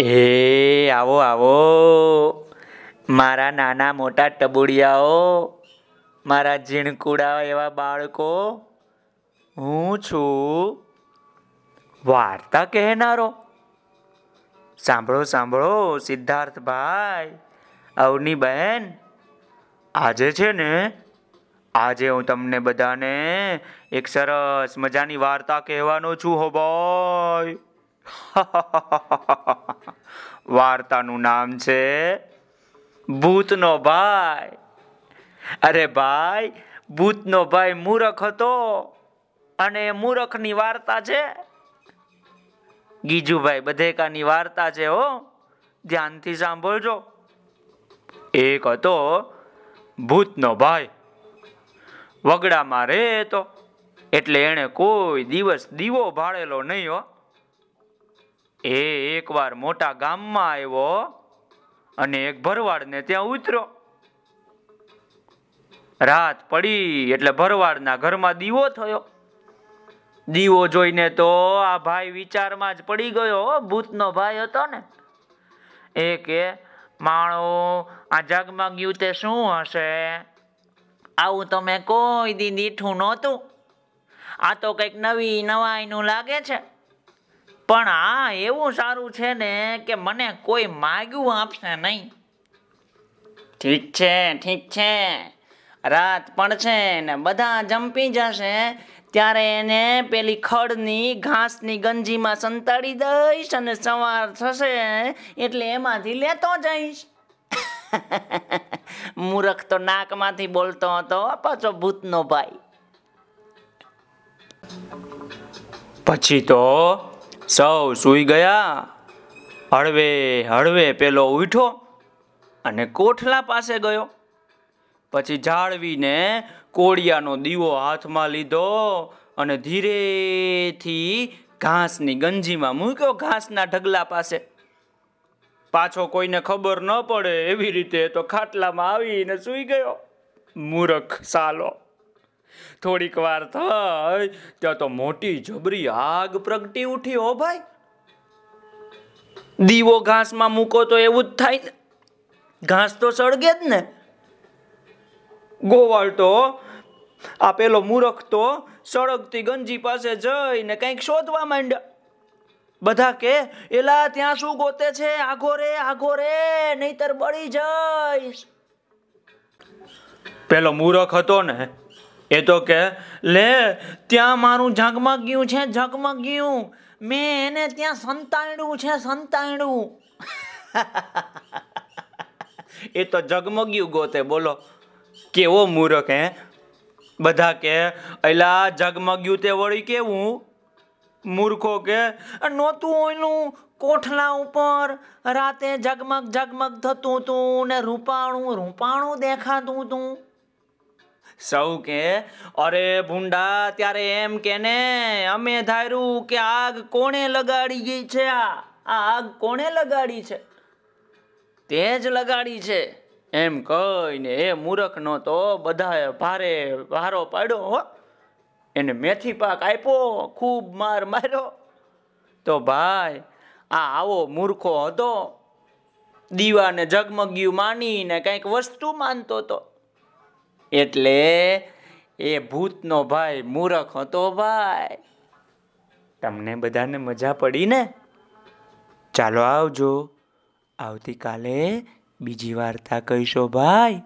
એ, આવો આવો. મારા નાના મોટા ટબુડિયાઓ, મારા ઝીણકુડા એવા બાળકો, હું છું વાર્તા કહેનારો. સાંભળો સાંભળો સિદ્ધાર્થભાઈ અવની બહેન, આજે છે ને, આજે હું તમને બધાને એક સરસ મજાની વાર્તા કહેવાનો છું, હો ભાઈ. વાર્તાનું નામ છે ભૂતનો ભાઈ. અરે ભાઈ, ભૂતનો ભાઈ મૂરખ હતો અને મૂરખની વાર્તા છે. ગીજુભાઈ બધેકાની વાર્તા છે હો, ધ્યાનથી સાંભળજો. એક હતો ભૂતનો ભાઈ, વગડામાં રહેતો. એટલે એણે કોઈ દિવસ દીવો ભાળેલો નહીં હો. એ એકવાર મોટા ગામમાં આવ્યો અને એક ભરવાડને ત્યાં ઉતર્યો. રાત પડી એટલે ભરવાડના ઘરમાં દીવો થયો. દીવો જોઈને તો આ ભાઈ વિચારમાં જ પડી ગયો ભૂતનો ભાઈ હતો ને. એ કે, માણો, આ જગમગ્યું તે શું હશે? આવું તો મેં કોઈ દી દીઠું નહોતું. આ તો કંઈક નવી નવાઈનું લાગે છે. પણ આ એવું સારું છે ને કે મને કોઈ માગ્યું આપશે નહીં. ઠીક છે ઠીક છે. રાત પડશે ને બધા જંપી જશે, ત્યારે એને પેલી ખડની ઘાસની ગંજીમાં સંતાડી દઈશ અને સવાર થશે એટલે એમાંથી લેતો જઈશ. મૂરખ તો નાકમાંથી બોલતો હતો, પાછો ભૂતનો ભાઈ. પછી તો સૌ સૂઈ ગયા. હળવે હળવે પેલો ઉઠો અને કોઠલા પાસે ગયો. પછી જાળવીને કોળિયાનો દીવો હાથમાં લીધો અને ધીરેથી ઘાસની ગંજીમાં મૂક્યો ઘાસના ઢગલા પાસે. પાછો કોઈને ખબર ન પડે એવી રીતે તો ખાટલામાં આવીને સૂઈ ગયો. મૂરખ સાલો. થોડીક વાર થઈ, ત્યાં તો મોટી જબરી આગ પ્રગટી ઉઠી હો ભાઈ. દીવો ઘાસમાં મૂકો તો એવું જ થાય ને. ઘાસ તો સળગે જ ને. ગોવાળ તો, આ પેલો મૂરખ તો સળગતી ગંજી પાસે જઈને કંઈક શોધવા માંડ્યા. બધા કે, એલા, ત્યાં શું ગોતે છે? આગો રે આગો રે, નહીતર બળી જઈશ. પેલો મૂરખ હતો ને એ તો કે, લે, ત્યાં મારું ઝગમગ્યું છે, ઝગમગ્યું. મેં એને ત્યાં સંતાડ્યું છે સંતાડ્યું એ તો ઝગમગ્યું ગોતે, બોલો. કેવો મૂરખ, હે? બધા કે અલા ઝગમગ્યું તે વળી કેવું? મૂર્ખો કે, નહોતું ઓયલું કોઠલા ઉપર. રાતે ઝગમગ ઝગમગ થતું તું ને રૂપાણું રૂપાણું દેખાતું તું. સૌ કે, અરે ભૂંડા, ત્યારે એમ કે ને, અમે ધાર્યું કે આગ કોણે લગાડી ગઈ છે આ? આગ કોણે લગાડી છે? તે જ લગાડી છે. એમ કહીને એ મૂરખ નો તો બધાએ ભારે ભારો પાડ્યો હો. એને મેથી પાક આપ્યો, ખૂબ માર માર્યો. તો ભાઈ, આ આવો મૂર્ખો હતો. દીવાને ઝગમગ્યું માનીને કંઈક વસ્તુ માનતો હતો એટલે એ ભૂતનો ભાઈ મૂરખ હતો ભાઈ. તમને બધાને મજા પડી ને? ચાલો આવજો. આવતીકાલે બીજી વાર્તા કહીશો ભાઈ.